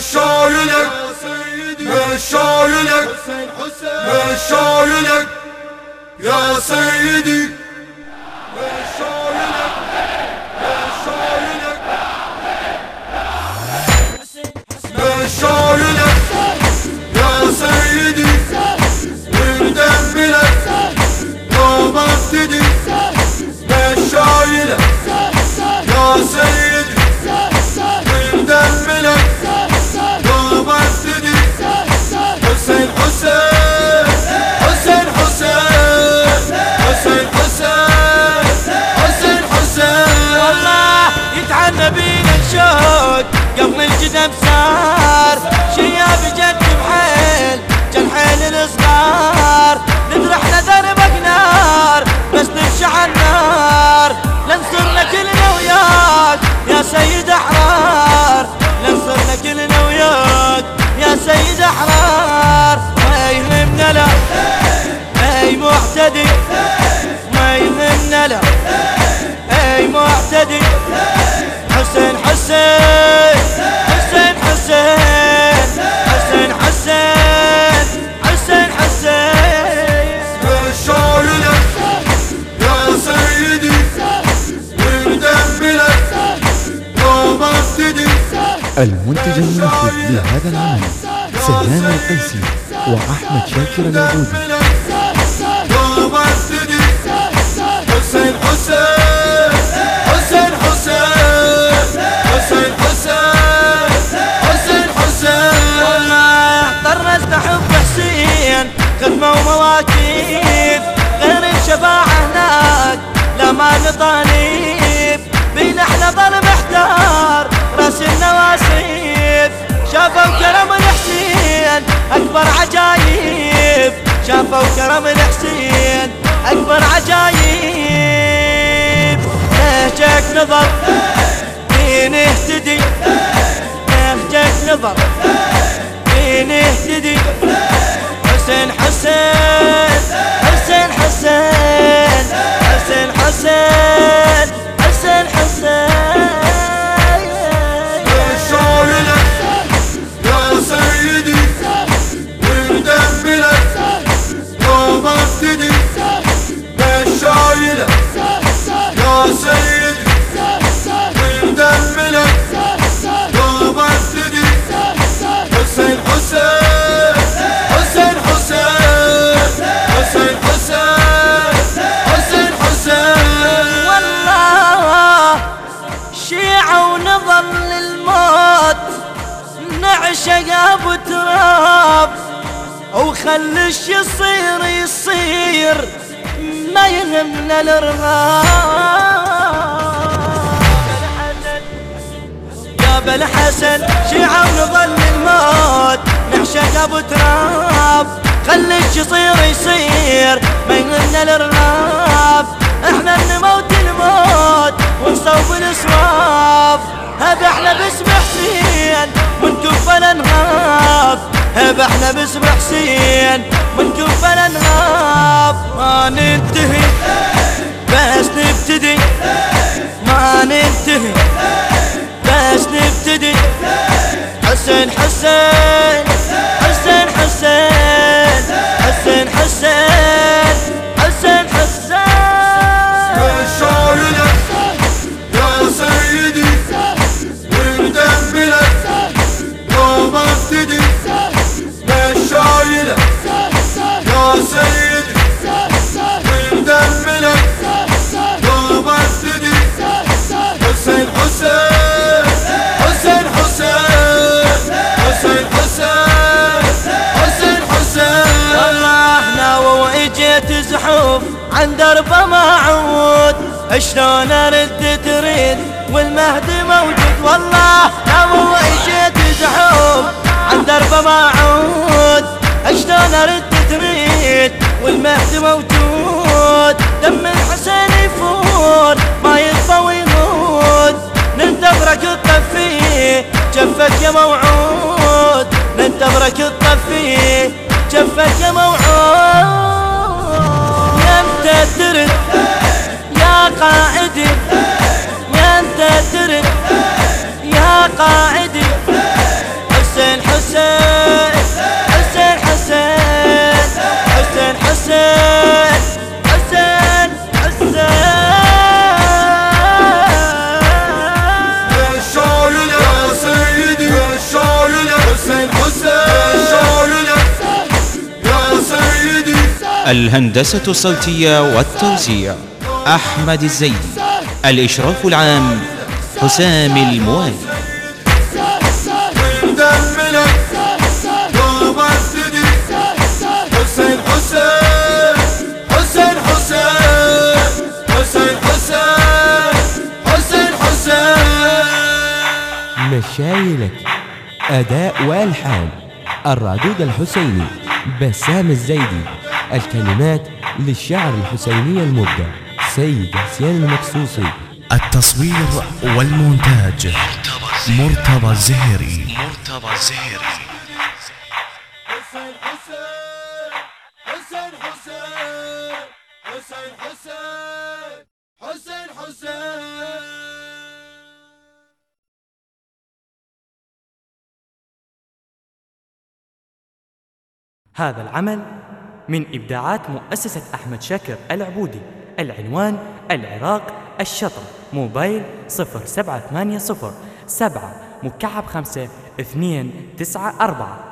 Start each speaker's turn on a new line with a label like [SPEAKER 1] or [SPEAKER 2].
[SPEAKER 1] Meşayülek Meşayülek Meşayülek Ya Seyyidi Meşayülek
[SPEAKER 2] Meşayülek Ya Seyyidi Birden bile. Doğmaz dedi.
[SPEAKER 3] المنتج المنفذ لهذا العمل سهام القيسي وأحمد شاكر العبودي
[SPEAKER 1] شافوا كرم الحسين أكبر عجايب. شافوا كرم الحسين أكبر عجايب. نهجك نظر؟ مين اهتدي نهجك نظر؟ مين اهتدي حسين حسين حسين حسين. الش يصير يصير ما يهمنا الارهاب يا بل حسن شيعة ونظل الموت نعشق أبو تراب. خلي الش يصير يصير ما يهمنا الارهاب إحنا نموت الموت ونصوب الأسواف. هب إحنا باسم حسين. هب إحنا باسم حسين وأنتم فلا نهاب ما ننتهي بس نبتدي. ما ننتهي بس نبتدي. حسين حسين. زحوف عن دربه عود. شلون أرد تريد والمهدي موجود؟ والله ناوى واجيت زحوف عن دربه عود. شلون أرد تريد والمهدي موجود؟ دم الحسين يفور ما يطفى ويهود ننتظرك الطفي جفك يا موعود. ننتظرك الطفي جفك يا موعود. تترد يا قائدي.
[SPEAKER 4] الهندسة الصوتية والتوزيع أحمد الزيدي الإشراف العام حسام الموالي.
[SPEAKER 5] مشايلك أداء وألحان. الرادود الحسيني بسام الزيدي. الكلمات للشعر الحسيني المبدع سيد حسين المكسوسي
[SPEAKER 6] التصوير والمونتاج مرتضى الزهيري مرتضى الزهيري
[SPEAKER 2] حسين حسين حسين حسين حسين حسين حسين حسين
[SPEAKER 7] هذا العمل من إبداعات مؤسسة أحمد شاكر العبودي العنوان العراق الشطر موبايل 0780 7 مكعب 5 2 9 4